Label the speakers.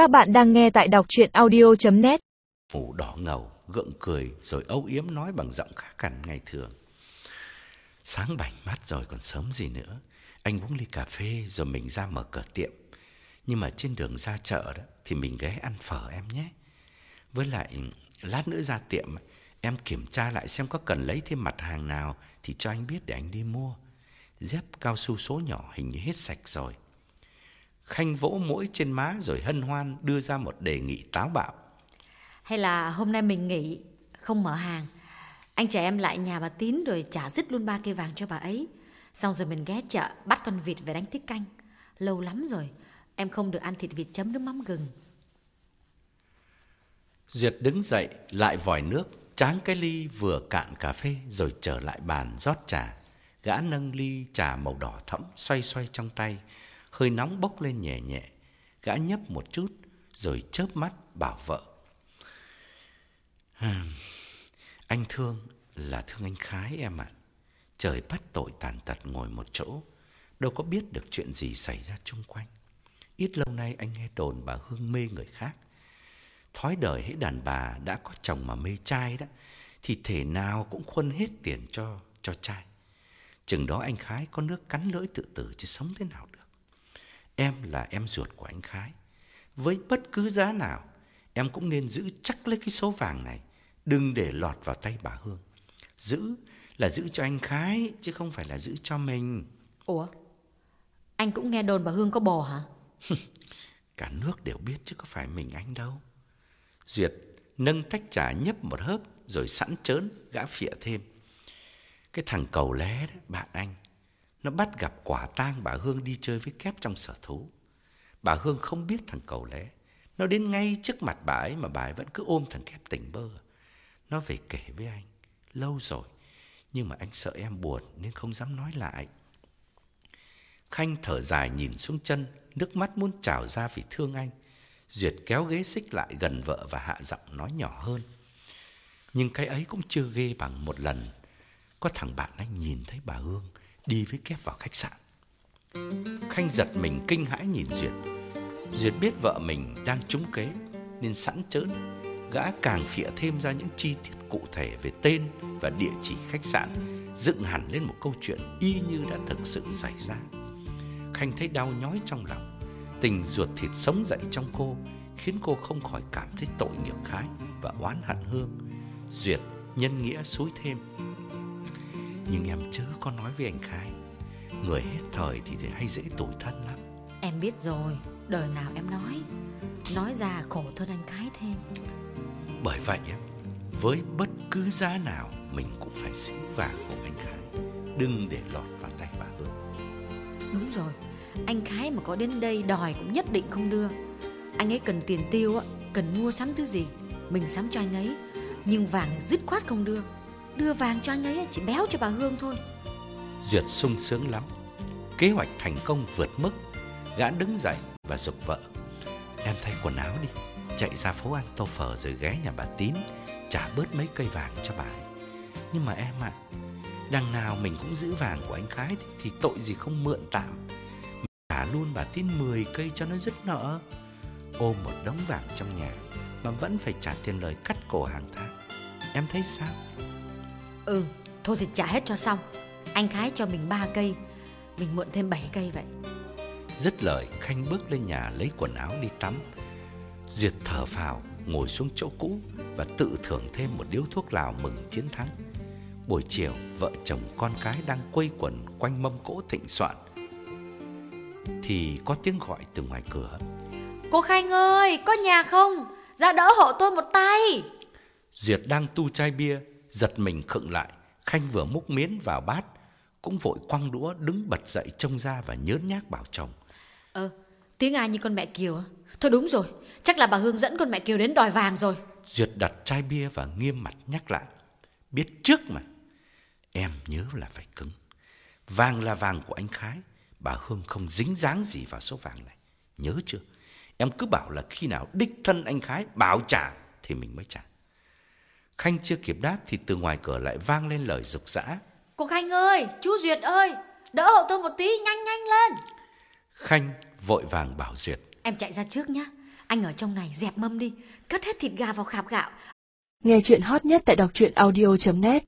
Speaker 1: Các bạn đang nghe tại đọc chuyện audio.net
Speaker 2: Mù đỏ ngầu, gượng cười rồi âu yếm nói bằng giọng khác hẳn ngày thường. Sáng bảnh mắt rồi còn sớm gì nữa. Anh uống ly cà phê rồi mình ra mở cửa tiệm. Nhưng mà trên đường ra chợ đó thì mình ghé ăn phở em nhé. Với lại lát nữa ra tiệm em kiểm tra lại xem có cần lấy thêm mặt hàng nào thì cho anh biết để anh đi mua. Dép cao su số nhỏ hình như hết sạch rồi. Khanh vỗ mũi trên má rồi hân hoan đưa ra một đề nghị táo bạo.
Speaker 3: Hay là hôm nay mình nghỉ, không mở hàng. Anh trẻ em lại nhà bà Tín rồi trả dứt luôn ba cây vàng cho bà ấy. Xong rồi mình ghé chợ bắt con vịt về đánh tiết canh. Lâu lắm rồi, em không được ăn thịt vịt chấm nước mắm gừng.
Speaker 2: Duyệt đứng dậy, lại vòi nước, tráng cái ly vừa cạn cà phê rồi trở lại bàn rót trà. Gã nâng ly trà màu đỏ thẫm xoay xoay trong tay, hơi nóng bốc lên nhẹ nhẹ. Gã nhấp một chút rồi chớp mắt bảo vợ. Anh thương là thương anh Khái em ạ. Trời bắt tội tàn tật ngồi một chỗ, đâu có biết được chuyện gì xảy ra chung quanh. Ít lâu nay anh nghe đồn bà Hương mê người khác. Thói đời hễ đàn bà đã có chồng mà mê trai đó, thì thể nào cũng khuân hết tiền cho cho trai. Chừng đó anh Khái có nước cắn lưỡi tự tử chứ sống thế nào được. Em là em ruột của anh Khái. Với bất cứ giá nào, em cũng nên giữ chắc lấy cái số vàng này. Đừng để lọt vào tay bà Hương. Giữ là giữ cho anh Khái, chứ không phải là giữ cho mình.
Speaker 3: Ủa? Anh cũng nghe đồn bà Hương có bò hả?
Speaker 2: Cả nước đều biết chứ có phải mình anh đâu. Duyệt nâng tách trà nhấp một hớp rồi sẵn chớn gã phịa thêm. Cái thằng cầu lé đó, bạn anh, nó bắt gặp quả tang bà Hương đi chơi với kép trong sở thú. Bà Hương không biết thằng cầu lẽ. Nó đến ngay trước mặt bà ấy mà bà ấy vẫn cứ ôm thằng kép tỉnh bơ. Nó về kể với anh. Lâu rồi. Nhưng mà anh sợ em buồn nên không dám nói lại. Khanh thở dài nhìn xuống chân. Nước mắt muốn trào ra vì thương anh. Duyệt kéo ghế xích lại gần vợ và hạ giọng nói nhỏ hơn. Nhưng cái ấy cũng chưa ghê bằng một lần. Có thằng bạn anh nhìn thấy bà Hương đi với kép vào khách sạn. Khanh giật mình kinh hãi nhìn Duyệt. Duyệt biết vợ mình đang trúng kế nên sẵn chớn, gã càng phịa thêm ra những chi tiết cụ thể về tên và địa chỉ khách sạn, dựng hẳn lên một câu chuyện y như đã thực sự xảy ra. Khanh thấy đau nhói trong lòng, tình ruột thịt sống dậy trong cô, khiến cô không khỏi cảm thấy tội nghiệp Khái và oán hận Hương. Duyệt nhân nghĩa xúi thêm. Nhưng em chớ có nói với anh Khái, người hết thời thì hay dễ tủi thân lắm.
Speaker 3: Em biết rồi, đời nào em nói. Nói ra khổ thân anh Khái thêm.
Speaker 2: Bởi vậy em, với bất cứ giá nào mình cũng phải giữ vàng của anh Khái, đừng để lọt vào tay bà Hương.
Speaker 3: Đúng rồi, anh Khái mà có đến đây đòi cũng nhất định không đưa. Anh ấy cần tiền tiêu á, cần mua sắm thứ gì, mình sắm cho anh ấy. Nhưng vàng dứt khoát không đưa. Đưa vàng cho anh ấy chỉ béo cho bà Hương thôi.
Speaker 2: Duyệt sung sướng lắm. Kế hoạch thành công vượt mức. Gã đứng dậy và dục vợ. Em thay quần áo đi. Chạy ra phố ăn tô phở rồi ghé nhà bà Tín. Trả bớt mấy cây vàng cho bà ấy. Nhưng mà em ạ, đằng nào mình cũng giữ vàng của anh Khái thì, thì tội gì không mượn tạm. Trả luôn bà Tín 10 cây cho nó dứt nợ. Ôm một đống vàng trong nhà mà vẫn phải trả tiền lời cắt cổ hàng tháng. Em thấy sao?
Speaker 3: Ừ, thôi thì trả hết cho xong. Anh Khái cho mình 3 cây, mình mượn thêm 7 cây vậy.
Speaker 2: Dứt lời, Khanh bước lên nhà lấy quần áo đi tắm. Duyệt thở phào, ngồi xuống chỗ cũ và tự thưởng thêm một điếu thuốc lào mừng chiến thắng. Buổi chiều, vợ chồng con cái đang quây quần quanh mâm cỗ thịnh soạn. Thì có tiếng gọi từ ngoài cửa.
Speaker 3: Cô Khanh ơi, có nhà không? Ra đỡ hộ tôi một tay.
Speaker 2: Duyệt đang tu chai bia, giật mình khựng lại. Khanh vừa múc miến vào bát, cũng vội quăng đũa đứng bật dậy trông ra và nhớn nhác bảo chồng.
Speaker 3: Ờ, tiếng ai như con mẹ Kiều á? Thôi đúng rồi, chắc là bà Hương dẫn con mẹ Kiều đến đòi vàng rồi.
Speaker 2: Duyệt đặt chai bia và nghiêm mặt nhắc lại. Biết trước mà, em nhớ là phải cứng. Vàng là vàng của anh Khái, bà Hương không dính dáng gì vào số vàng này. Nhớ chưa? Em cứ bảo là khi nào đích thân anh Khái bảo trả thì mình mới trả. Khanh chưa kịp đáp thì từ ngoài cửa lại vang lên lời rục rã.
Speaker 3: Cô Khanh ơi, chú Duyệt ơi, đỡ hộ tôi một tí, nhanh nhanh lên.
Speaker 2: Khanh vội vàng bảo Duyệt.
Speaker 3: Em chạy ra trước nhá. Anh ở trong này dẹp mâm đi, cất hết thịt gà vào khạp gạo.
Speaker 4: Nghe chuyện hot nhất tại đọc truyện audio.net